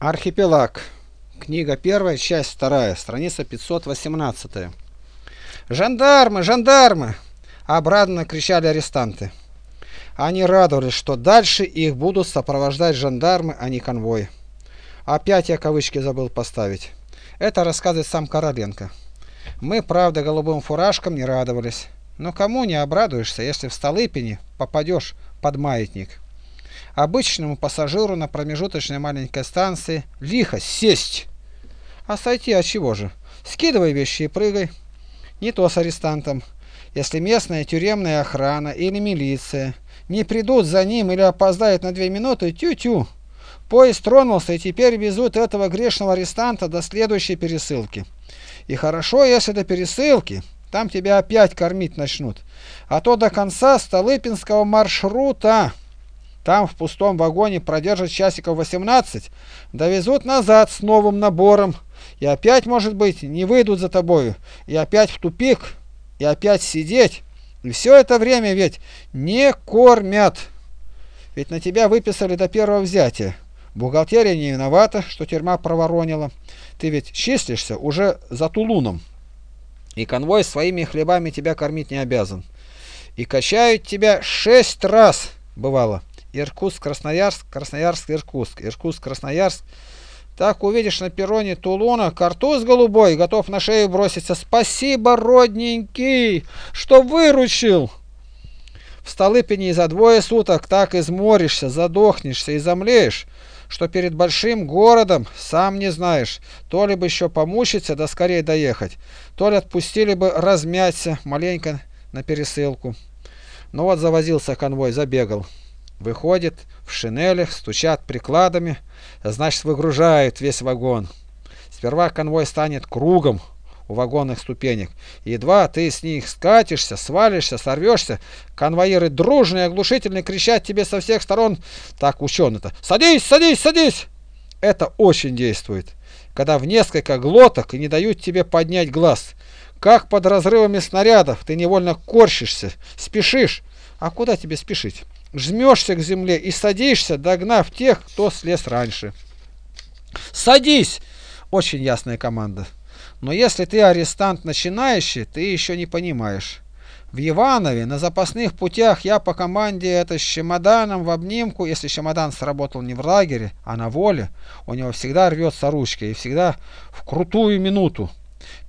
Архипелаг. Книга первая, часть вторая, страница 518. «Жандармы! Жандармы!» – обрадованно кричали арестанты. Они радовались, что дальше их будут сопровождать жандармы, а не конвой. Опять я кавычки забыл поставить. Это рассказывает сам Короленко. Мы, правда, голубым фуражкам не радовались. Но кому не обрадуешься, если в Столыпине попадешь под маятник? Обычному пассажиру на промежуточной маленькой станции лихо сесть. А сойти от чего же? Скидывай вещи и прыгай. Не то с арестантом. Если местная тюремная охрана или милиция не придут за ним или опоздают на две минуты, тю-тю. Поезд тронулся и теперь везут этого грешного арестанта до следующей пересылки. И хорошо, если до пересылки, там тебя опять кормить начнут. А то до конца Столыпинского маршрута там в пустом вагоне продержат часиков 18, довезут назад с новым набором, и опять, может быть, не выйдут за тобою, и опять в тупик, и опять сидеть. И все это время ведь не кормят. Ведь на тебя выписали до первого взятия. Бухгалтерия не виновата, что тюрьма проворонила. Ты ведь числишься уже за Тулуном. И конвой своими хлебами тебя кормить не обязан. И качают тебя шесть раз, бывало. Иркутск, Красноярск, Красноярск, Иркутск, Иркутск, Красноярск. Так увидишь на перроне Тулуна картуз голубой, готов на шею броситься. Спасибо, родненький, что выручил. В Столыпине за двое суток так изморишься, задохнешься и замлеешь, что перед большим городом сам не знаешь, то ли бы еще помучиться да скорее доехать, то ли отпустили бы размяться маленько на пересылку. Ну вот завозился конвой, забегал. Выходит, в шинелях, стучат прикладами, значит выгружают весь вагон. Сперва конвой станет кругом у вагонных ступенек. Едва ты с них скатишься, свалишься, сорвешься, конвоиры дружные, оглушительно кричат тебе со всех сторон, так ученый-то, «Садись, садись, садись!» Это очень действует, когда в несколько глоток и не дают тебе поднять глаз. Как под разрывами снарядов ты невольно корчишься, спешишь. А куда тебе спешить? Жмешься к земле и садишься, догнав тех, кто слез раньше. «Садись!» – очень ясная команда. Но если ты арестант начинающий, ты еще не понимаешь. В Иванове на запасных путях я по команде это с чемоданом в обнимку, если чемодан сработал не в лагере, а на воле, у него всегда рвется ручка и всегда в крутую минуту.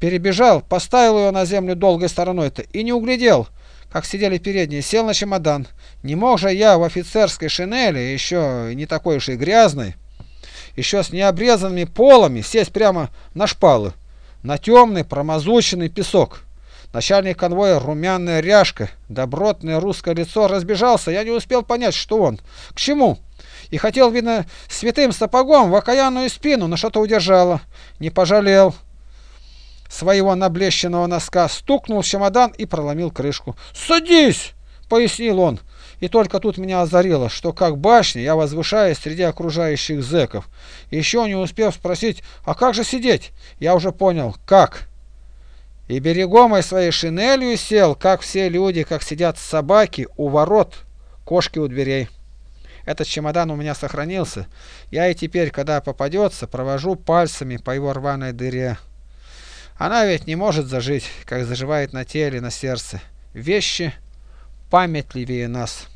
Перебежал, поставил ее на землю долгой стороной-то и не углядел – как сидели передние, сел на чемодан. Не мог же я в офицерской шинели, еще не такой уж и грязной, еще с необрезанными полами, сесть прямо на шпалы, на темный промазученный песок. Начальник конвоя, румяная ряжка, добротное русское лицо, разбежался, я не успел понять, что он, к чему. И хотел, видно, святым сапогом в окаянную спину, но что-то удержало. Не пожалел своего наблещенного носка, стукнул в чемодан и проломил крышку. «Садись!» — пояснил он. И только тут меня озарило, что как башня я возвышаюсь среди окружающих зэков. Еще не успев спросить, а как же сидеть, я уже понял, как. И берегомой своей шинелью сел, как все люди, как сидят собаки у ворот, кошки у дверей. Этот чемодан у меня сохранился. Я и теперь, когда попадется, провожу пальцами по его рваной дыре. Она ведь не может зажить, как заживает на теле, на сердце. Вещи памятливее нас.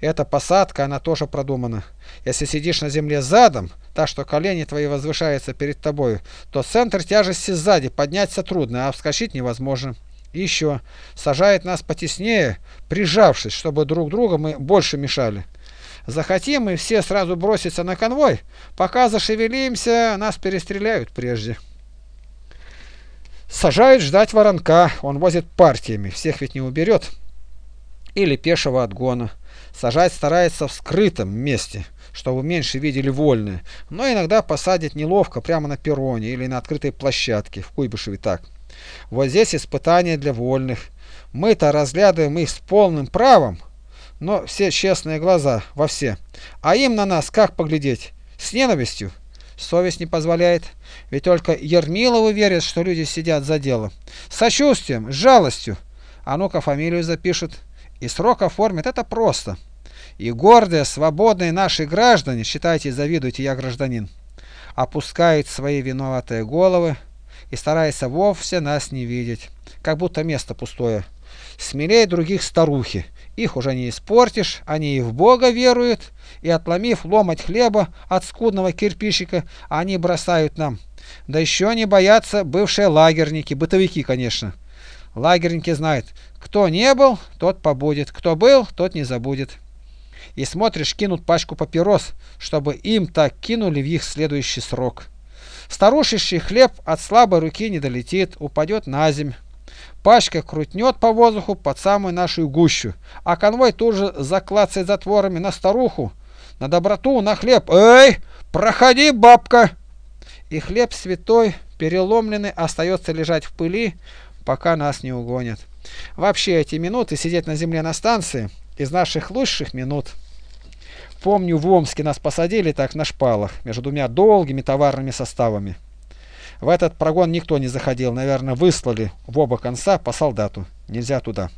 Эта посадка, она тоже продумана. Если сидишь на земле задом, так что колени твои возвышаются перед тобой, то центр тяжести сзади подняться трудно, а вскочить невозможно. И еще, сажает нас потеснее, прижавшись, чтобы друг друга мы больше мешали. Захотим мы все сразу броситься на конвой, пока зашевелимся, нас перестреляют прежде. Сажают ждать воронка, он возит партиями, всех ведь не уберет. Или пешего отгона. Сажать старается в скрытом месте, чтобы меньше видели вольные, но иногда посадят неловко прямо на перроне или на открытой площадке, в Куйбышеве так. Вот здесь испытание для вольных. Мы-то разглядываем их с полным правом, но все честные глаза во все. А им на нас как поглядеть? С ненавистью? Совесть не позволяет. Ведь только Ермилову верят, что люди сидят за делом. Сочувствием, жалостью. А ну-ка фамилию запишут. И срок оформят. Это просто. И гордые, свободные наши граждане, считайте, завидуйте, я гражданин. опускают свои виноватые головы и стараются вовсе нас не видеть, как будто место пустое. Смелее других старухи, их уже не испортишь, они и в Бога веруют, и отломив ломать хлеба от скудного кирпичика, они бросают нам. Да еще они боятся бывшие лагерники, бытовики, конечно. Лагерники знают, кто не был, тот побудет, кто был, тот не забудет. И смотришь, кинут пачку папирос, чтобы им так кинули в их следующий срок. Старушечий хлеб от слабой руки не долетит, упадет на земь. Пачка крутнет по воздуху под самую нашу гущу, а конвой тут же заклацает затворами на старуху, на доброту, на хлеб. «Эй, проходи, бабка!» И хлеб святой, переломленный, остается лежать в пыли, пока нас не угонят. Вообще эти минуты сидеть на земле на станции из наших лучших минут. Помню, в Омске нас посадили так на шпалах, между двумя долгими товарными составами. В этот прогон никто не заходил, наверное, выслали в оба конца по солдату. Нельзя туда.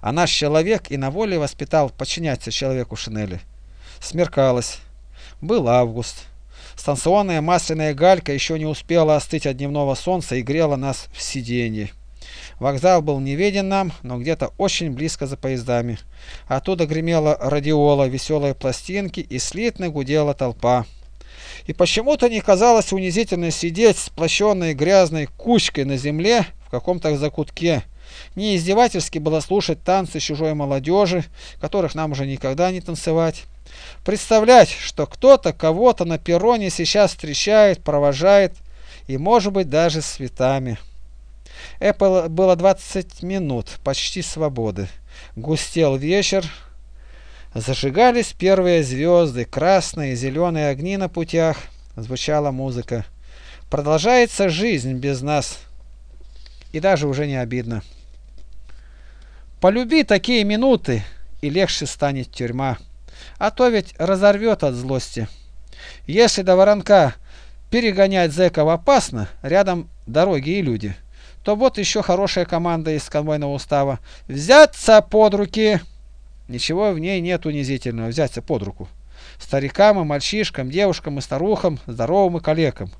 А наш человек и на воле воспитал подчиняться человеку шинели. Смеркалось. Был август. Станционная масляная галька еще не успела остыть от дневного солнца и грела нас в сиденье. Вокзал был не виден нам, но где-то очень близко за поездами. Оттуда гремела радиола, веселые пластинки и слитно гудела толпа. И почему-то не казалось унизительно сидеть сплощенной грязной кучкой на земле в каком-то закутке. Не издевательски было слушать танцы чужой молодежи, которых нам уже никогда не танцевать. Представлять, что кто-то кого-то на перроне сейчас встречает, провожает и, может быть, даже с цветами. Apple было 20 минут, почти свободы. Густел вечер. Зажигались первые звезды, красные и зеленые огни на путях. Звучала музыка. Продолжается жизнь без нас. И даже уже не обидно. Полюби такие минуты, и легче станет тюрьма. А то ведь разорвет от злости. Если до воронка перегонять зэков опасно, рядом дороги и люди то вот еще хорошая команда из конвойного устава. Взяться под руки. Ничего в ней нет унизительного. Взяться под руку. Старикам и мальчишкам, девушкам и старухам, здоровым и калекам.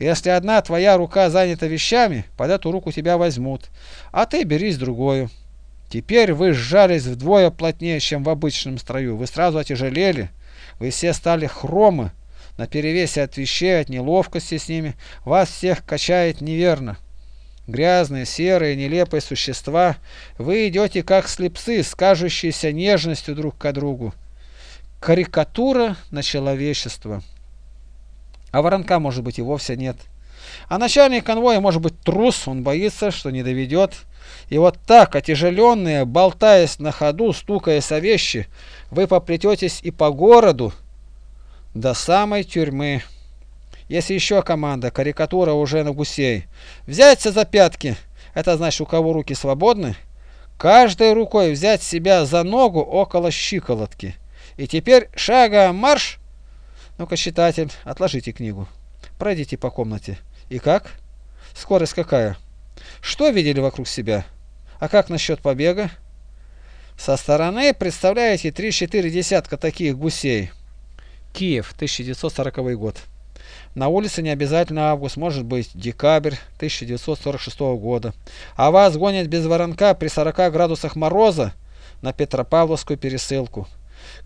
Если одна твоя рука занята вещами, под эту руку тебя возьмут, а ты берись другую. Теперь вы сжались вдвое плотнее, чем в обычном строю. Вы сразу отяжелели. Вы все стали хромы. На перевесе от вещей, от неловкости с ними. Вас всех качает неверно грязные, серые, нелепые существа, вы идете как слепцы, скажущиеся нежностью друг к другу. Карикатура на человечество. А воронка, может быть, и вовсе нет. А начальник конвоя может быть трус, он боится, что не доведет. И вот так, отяжеленные, болтаясь на ходу, стукаясь о вещи, вы поплететесь и по городу до самой тюрьмы. Если еще команда, карикатура уже на гусей. Взяться за пятки, это значит у кого руки свободны, каждой рукой взять себя за ногу около щиколотки. И теперь шага марш. Ну-ка, читатель, отложите книгу. Пройдите по комнате. И как? Скорость какая? Что видели вокруг себя? А как насчет побега? Со стороны представляете 3-4 десятка таких гусей. Киев, 1940 год. На улице не обязательно август, может быть декабрь 1946 года. А вас гонят без воронка при 40 градусах мороза на Петропавловскую пересылку.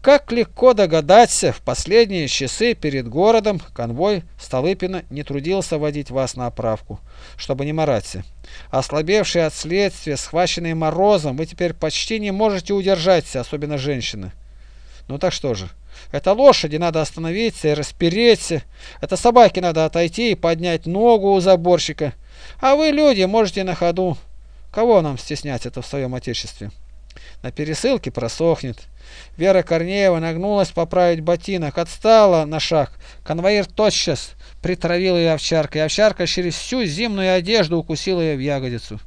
Как легко догадаться, в последние часы перед городом конвой Столыпина не трудился водить вас на оправку, чтобы не мораться. Ослабевшие от следствия, схваченные морозом, вы теперь почти не можете удержаться, особенно женщины. Ну так что же? Это лошади надо остановиться и распереться. Это собаке надо отойти и поднять ногу у заборщика. А вы, люди, можете на ходу. Кого нам стеснять это в своем отечестве? На пересылке просохнет. Вера Корнеева нагнулась поправить ботинок, отстала на шаг. Конвоир тотчас притравил ее овчаркой. Овчарка через всю зимнюю одежду укусила ее в ягодицу.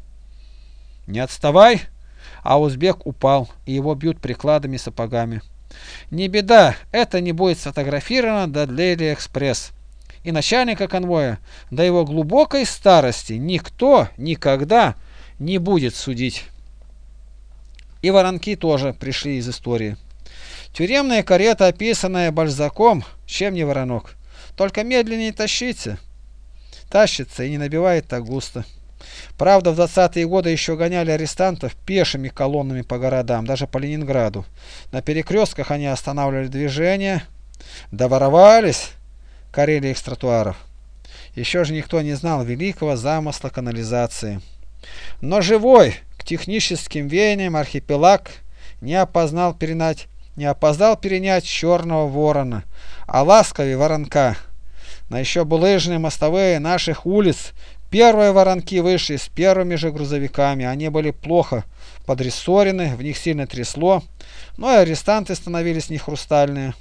«Не отставай!» А узбек упал, и его бьют прикладами сапогами. Не беда, это не будет сфотографировано до Daily Express. И начальника конвоя до его глубокой старости никто никогда не будет судить. И воронки тоже пришли из истории. Тюремная карета, описанная Бальзаком, чем не воронок. Только медленнее тащите. Тащится и не набивает так густо. Правда, в 20-е годы еще гоняли арестантов пешими колоннами по городам, даже по Ленинграду. На перекрестках они останавливали движение, доворовались, корели их с тротуаров. Еще же никто не знал великого замысла канализации. Но живой к техническим веяниям архипелаг не опознал перенять, не опоздал перенять черного ворона, а ласковый воронка. На еще булыжные мостовые наших улиц первые воронки вышли с первыми же грузовиками. Они были плохо подрессорены, в них сильно трясло, но и арестанты становились не хрустальные.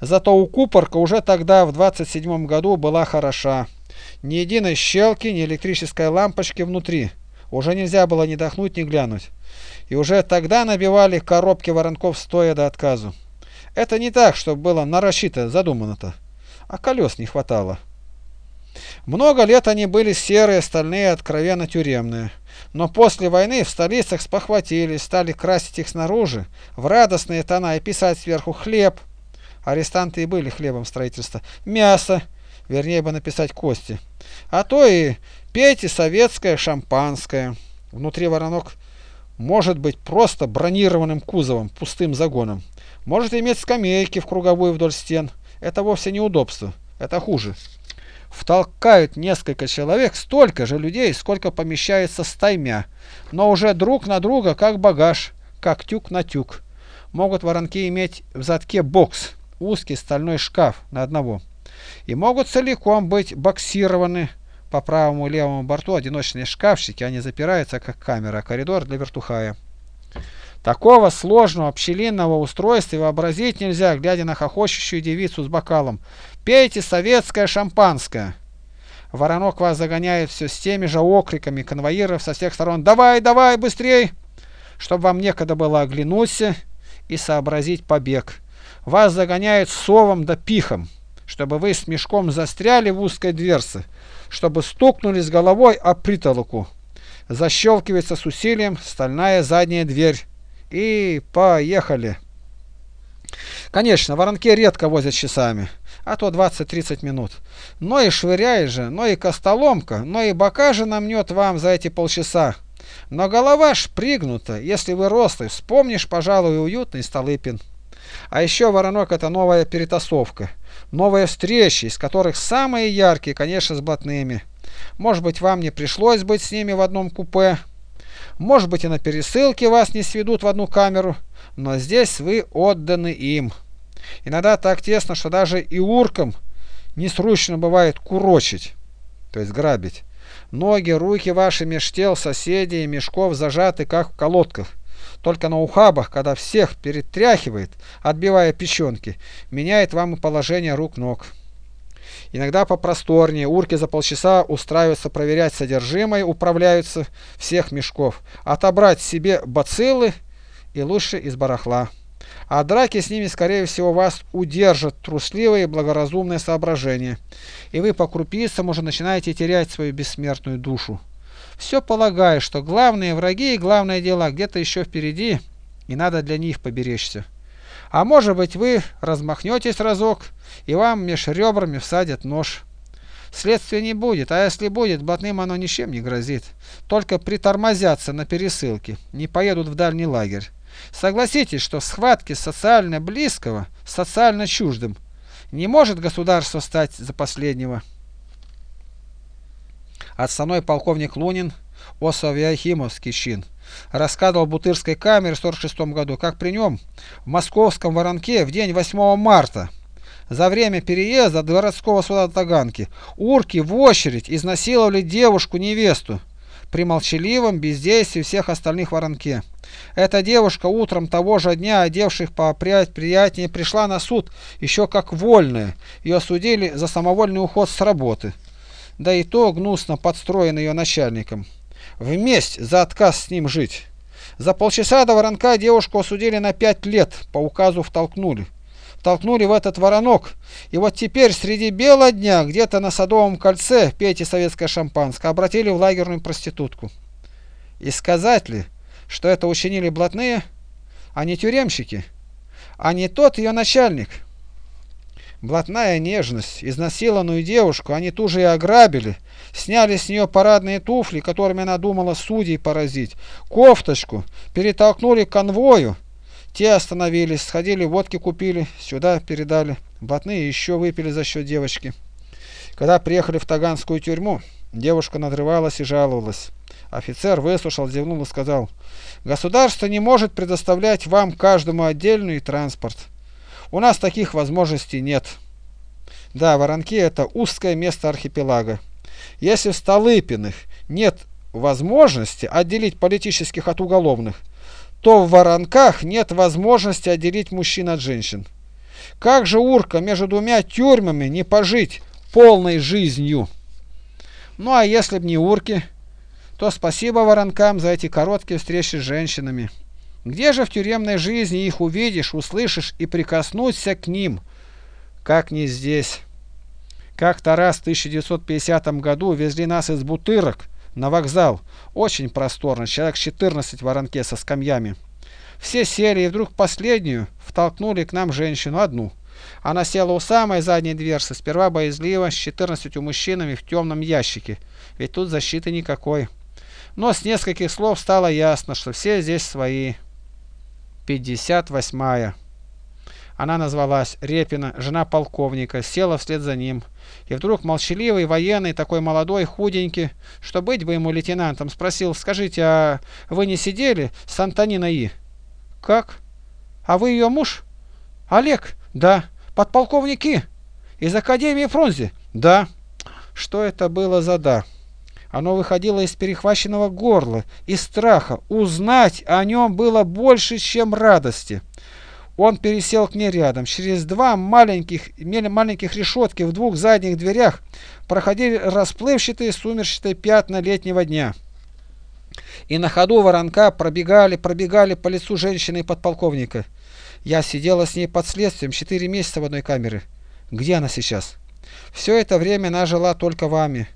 Зато у Купорка уже тогда, в 27 году, была хороша. Ни единой щелки, ни электрической лампочки внутри. Уже нельзя было ни дохнуть, ни глянуть. И уже тогда набивали коробки воронков стоя до отказу. Это не так, чтобы было нарочито задумано-то, а колес не хватало. Много лет они были серые, стальные, откровенно тюремные. Но после войны в столицах спохватились, стали красить их снаружи, в радостные тона и писать сверху «хлеб». Арестанты и были хлебом строительства. Мясо, вернее бы написать кости. А то и пейте советское шампанское. Внутри воронок может быть просто бронированным кузовом, пустым загоном. Может иметь скамейки в круговую вдоль стен. Это вовсе не удобство, это хуже. Втолкают несколько человек, столько же людей, сколько помещается стаймя, но уже друг на друга, как багаж, как тюк на тюк. Могут воронки иметь в задке бокс, узкий стальной шкаф на одного. И могут целиком быть боксированы по правому и левому борту одиночные шкафчики, они запираются как камера, коридор для вертухая. Такого сложного пчелиного устройства вообразить нельзя, глядя на хохочущую девицу с бокалом. Пейте советское шампанское. Воронок вас загоняет все с теми же окриками конвоиров со всех сторон. Давай, давай, быстрей! Чтобы вам некогда было оглянуться и сообразить побег. Вас загоняют совом да пихом, чтобы вы с мешком застряли в узкой дверце, чтобы стукнулись головой о притолоку. Защелкивается с усилием стальная задняя дверь. И поехали. Конечно, воронки редко возят часами, а то 20-30 минут. Но и швыряй же, но и костоломка, но и бока же намнет вам за эти полчаса. Но голова ж пригнута, если вы рослый, вспомнишь, пожалуй, уютный Столыпин. А еще воронок это новая перетасовка, новые встречи, из которых самые яркие, конечно, с блатными. Может быть, вам не пришлось быть с ними в одном купе, может быть и на пересылке вас не сведут в одну камеру, но здесь вы отданы им. Иногда так тесно, что даже и уркам несручно бывает курочить, то есть грабить. Ноги, руки ваши меж тел соседей и мешков зажаты, как в колодках. Только на ухабах, когда всех перетряхивает, отбивая печенки, меняет вам и положение рук-ног. Иногда попросторнее, урки за полчаса устраиваются проверять содержимое, управляются всех мешков, отобрать себе бациллы и лучше из барахла. А драки с ними, скорее всего, вас удержат трусливые и благоразумные соображения, и вы по крупицам уже начинаете терять свою бессмертную душу. Все полагаю, что главные враги и главное дело где-то еще впереди, и надо для них поберечься. А может быть вы размахнетесь разок, и вам меж ребрами всадят нож. Следствия не будет, а если будет, блатным оно ничем не грозит. Только притормозятся на пересылке, не поедут в дальний лагерь. Согласитесь, что в схватке социально близкого, социально чуждым, не может государство стать за последнего. Отставной полковник Лунин, Осавиахимовский чин, рассказывал Бутырской камере в 46 году, как при нем в московском Воронке в день 8 марта за время переезда от городского суда до Таганки урки в очередь изнасиловали девушку-невесту при молчаливом бездействии всех остальных в Воронке. Эта девушка утром того же дня, одевших по приятнее, пришла на суд еще как вольная. Ее осудили за самовольный уход с работы. Да и то гнусно подстроен ее начальником. Вместе за отказ с ним жить. За полчаса до воронка девушку осудили на пять лет, по указу втолкнули толкнули в этот воронок. И вот теперь среди бела дня, где-то на Садовом кольце, пейте советское шампанское, обратили в лагерную проститутку. И сказать ли, что это учинили блатные, а не тюремщики, а не тот ее начальник? Блатная нежность. Изнасилованную девушку они тут же и ограбили. Сняли с нее парадные туфли, которыми она думала судей поразить. Кофточку. Перетолкнули к конвою. Те остановились, сходили, водки купили, сюда передали. Блатные еще выпили за счет девочки. Когда приехали в Таганскую тюрьму, девушка надрывалась и жаловалась. Офицер выслушал, зевнул и сказал, «Государство не может предоставлять вам каждому отдельный транспорт. У нас таких возможностей нет». Да, Воронки – это узкое место архипелага. Если в Столыпиных нет возможности отделить политических от уголовных, то в Воронках нет возможности отделить мужчин от женщин. Как же, Урка, между двумя тюрьмами не пожить полной жизнью? Ну а если б не Урки, то спасибо воронкам за эти короткие встречи с женщинами. Где же в тюремной жизни их увидишь, услышишь и прикоснуться к ним, как не здесь? Как-то раз в 1950 году везли нас из Бутырок на вокзал. Очень просторно, человек 14 в воронке со скамьями. Все сели, и вдруг последнюю втолкнули к нам женщину, одну. Она села у самой задней дверцы, сперва боязливо, с 14 мужчинами в темном ящике, ведь тут защиты никакой. Но с нескольких слов стало ясно, что все здесь свои. 58-я. Она назвалась Репина, жена полковника, села вслед за ним. И вдруг молчаливый военный, такой молодой, худенький, что быть бы ему лейтенантом, спросил, скажите, а вы не сидели с Антониной? Как? А вы ее муж? Олег? Да. Подполковники? Из Академии Фрунзе? Да. Что это было за да? Оно выходило из перехваченного горла, из страха. Узнать о нем было больше, чем радости. Он пересел к ней рядом. Через два маленьких, маленьких решетки в двух задних дверях проходили расплывчатые сумерчатые пятна летнего дня. И на ходу воронка пробегали, пробегали по лицу женщины и подполковника. Я сидела с ней под следствием четыре месяца в одной камере. Где она сейчас? Все это время она жила только вами.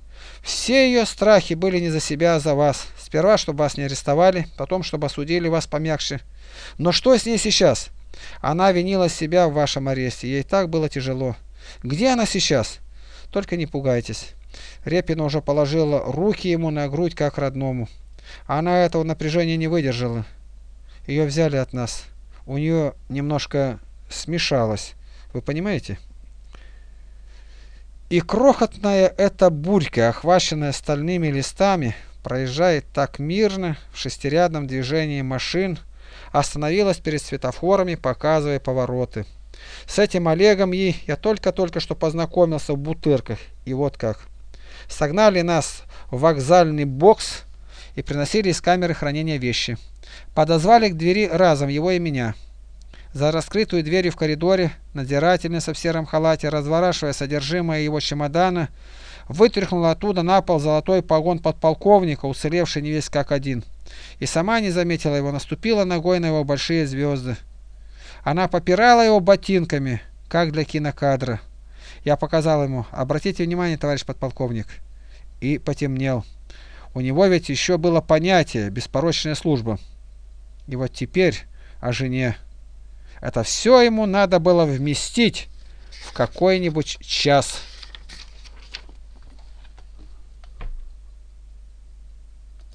Все ее страхи были не за себя, а за вас. Сперва, чтобы вас не арестовали, потом, чтобы осудили вас помягче. Но что с ней сейчас? Она винила себя в вашем аресте. Ей так было тяжело. Где она сейчас? Только не пугайтесь. Репина уже положила руки ему на грудь, как родному. Она этого напряжения не выдержала. Ее взяли от нас. У нее немножко смешалось. Вы понимаете? И крохотная эта бурька, охваченная стальными листами, проезжает так мирно в шестирядном движении машин, остановилась перед светофорами, показывая повороты. С этим Олегом и я только-только что познакомился в Бутырках, и вот как. Согнали нас в вокзальный бокс и приносили из камеры хранения вещи. Подозвали к двери разом его и меня. За раскрытую дверью в коридоре надзирательница в сером халате, разворачивая содержимое его чемодана, вытряхнула оттуда на пол золотой погон подполковника, уцелевший не весь как один. И сама не заметила его, наступила ногой на его большие звезды. Она попирала его ботинками, как для кинокадра. Я показал ему, обратите внимание, товарищ подполковник, и потемнел. У него ведь еще было понятие «беспорочная служба». И вот теперь о жене. Это все ему надо было вместить в какой-нибудь час.